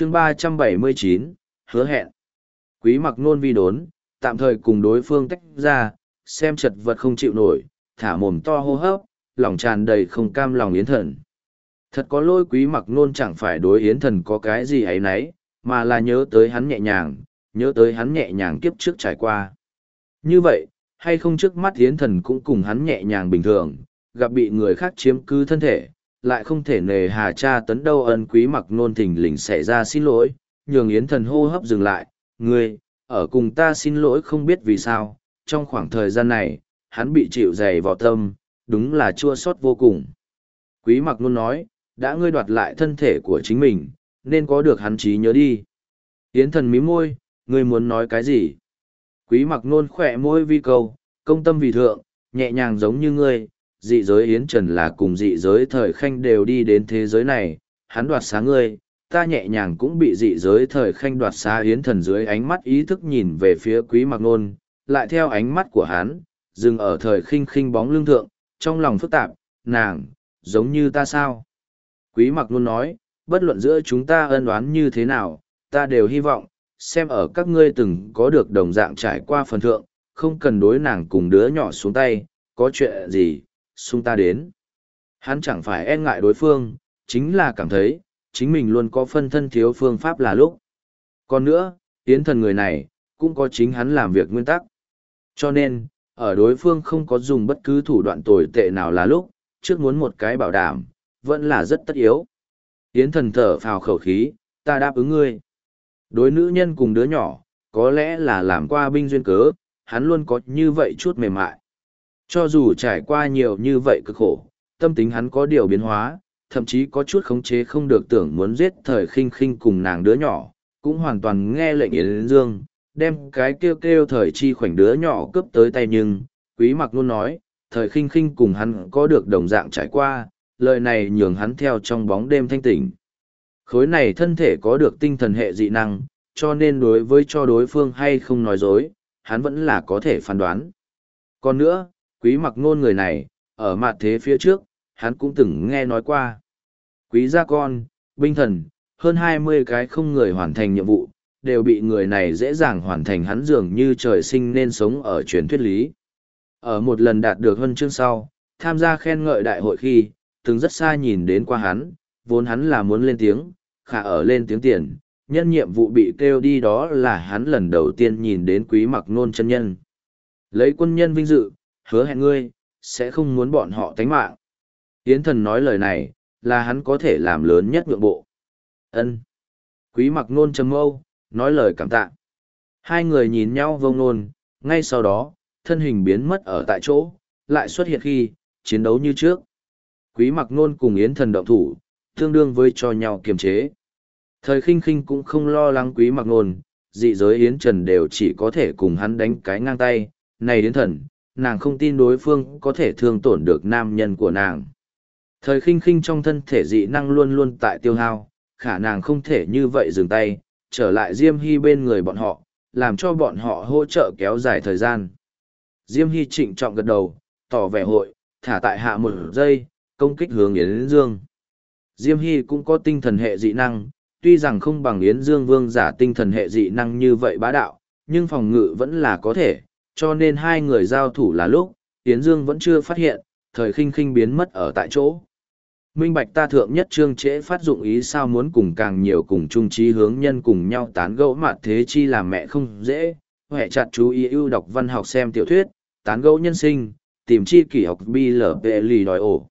chương ba trăm bảy mươi chín, hứa hẹn. Quý mặc nôn vi đốn, tạm thời cùng đối phương tách ra, xem chật vật không chịu nổi, thả mồm to hô hấp, lòng tràn đầy không cam lòng yến thần. Thật có lỗi quý mặc nôn chẳng phải đối yến thần có cái gì ấ y n ấ y mà là nhớ tới hắn nhẹ nhàng, nhớ tới hắn nhẹ nhàng kiếp trước trải qua. Như vậy, hay không trước mắt yến thần cũng cùng hắn nhẹ nhàng bình thường, gặp bị người khác chiếm cứ thân thể lại không thể nề hà cha tấn đâu ân quý mặc nôn thình lình xảy ra xin lỗi, nhường yến thần hô hấp dừng lại, ngươi, ở cùng ta xin lỗi không biết vì sao, trong khoảng thời gian này, hắn bị chịu dày vào tâm, đúng là chua sót vô cùng. Quý mặc nôn nói, đã ngươi đoạt lại thân thể của chính mình, nên có được hắn trí nhớ đi. Yến thần mí môi, ngươi muốn nói cái gì? Quý mặc nôn khỏe môi vi câu, công tâm vì thượng, nhẹ nhàng giống như ngươi, dị giới Yến Trần là cùng dị giới thời khanh đều đi đến thế giới này, hắn đoạt xá ngươi, ta nhẹ nhàng cũng bị dị giới thời khanh đoạt xá Yến Thần dưới ánh mắt ý thức nhìn về phía quý mặc nôn, lại theo ánh mắt của hắn, dừng ở thời khinh khinh bóng lương thượng, trong lòng phức tạp, nàng, giống như ta sao? Quý mặc nôn nói, bất luận giữa chúng ta ân oán như thế nào, ta đều hy vọng, xem ở các ngươi từng có được đồng dạng trải qua phần thượng, không cần đối nàng cùng đứa nhỏ xuống tay, có chuyện gì, xung ta đến. Hắn chẳng phải e ngại đối phương, chính là cảm thấy, chính mình luôn có phân thân thiếu phương pháp là lúc. Còn nữa, tiến thần người này, cũng có chính hắn làm việc nguyên tắc. Cho nên, ở đối phương không có dùng bất cứ thủ đoạn tồi tệ nào là lúc, trước muốn một cái bảo đảm, vẫn là rất tất yếu. Yến thần thở phào khẩu khí, ta đáp ứng ngươi. Đối nữ nhân cùng đứa nhỏ, có lẽ là làm qua binh duyên cớ, hắn luôn có như vậy chút mềm mại. Cho dù trải qua nhiều như vậy cực khổ, tâm tính hắn có điều biến hóa, thậm chí có chút khống chế không được tưởng muốn giết thời khinh khinh cùng nàng đứa nhỏ, cũng hoàn toàn nghe lệnh Yến Dương, đem cái kêu kêu thời chi khoảnh đứa nhỏ cướp tới tay nhưng, quý mặc luôn nói, thời khinh khinh cùng hắn có được đồng dạng trải qua, lời này nhường hắn theo trong bóng đêm thanh tỉnh. Khối này thân thể có được tinh thần hệ dị năng, cho nên đối với cho đối phương hay không nói dối, hắn vẫn là có thể phán đoán. Còn nữa, quý mặc ngôn người này, ở mặt thế phía trước, hắn cũng từng nghe nói qua. Quý gia con, binh thần, hơn hai mươi cái không người hoàn thành nhiệm vụ, đều bị người này dễ dàng hoàn thành hắn dường như trời sinh nên sống ở truyền thuyết lý. Ở một lần đạt được huân chương sau, tham gia khen ngợi đại hội khi, từng rất xa nhìn đến qua hắn, vốn hắn là muốn lên tiếng, khả ở lên tiếng tiền, nhân nhiệm vụ bị kêu đi đó là hắn lần đầu tiên nhìn đến quý mặc nôn chân nhân. Lấy quân nhân vinh dự, hứa hẹn ngươi, sẽ không muốn bọn họ tánh mạng. Yến thần nói lời này, là hắn có thể làm lớn nhất nhượng bộ. ân Quý mặc nôn trầm âu, nói lời cảm tạ. Hai người nhìn nhau vông nôn, ngay sau đó, thân hình biến mất ở tại chỗ, lại xuất hiện khi, chiến đấu như trước. Quý mặc nôn cùng Yến thần động thủ, tương đương với cho nhau kiềm chế. Thời khinh khinh cũng không lo lắng quý mặc nôn, dị giới Yến Trần đều chỉ có thể cùng hắn đánh cái ngang tay, này Yến thần, nàng không tin đối phương có thể thương tổn được nam nhân của nàng. Thời khinh khinh trong thân thể dị năng luôn luôn tại tiêu hao, khả nàng không thể như vậy dừng tay, trở lại Diêm Hy bên người bọn họ, làm cho bọn họ hỗ trợ kéo dài thời gian. Diêm Hy trịnh trọng gật đầu, tỏ vẻ hội, thả tại hạ một giây, công kích hướng Yến Dương. Diêm Hy cũng có tinh thần hệ dị năng, tuy rằng không bằng Yến Dương Vương giả tinh thần hệ dị năng như vậy bá đạo, nhưng phòng ngự vẫn là có thể, cho nên hai người giao thủ là lúc, Yến Dương vẫn chưa phát hiện, thời khinh khinh biến mất ở tại chỗ. Minh Bạch ta thượng nhất trương trễ phát dụng ý sao muốn cùng càng nhiều cùng chung trí hướng nhân cùng nhau tán gẫu mà thế chi làm mẹ không dễ, hệ chặt chú ý ưu đọc văn học xem tiểu thuyết, tán gẫu nhân sinh, tìm chi kỷ học bi lở vệ lì đòi ổ.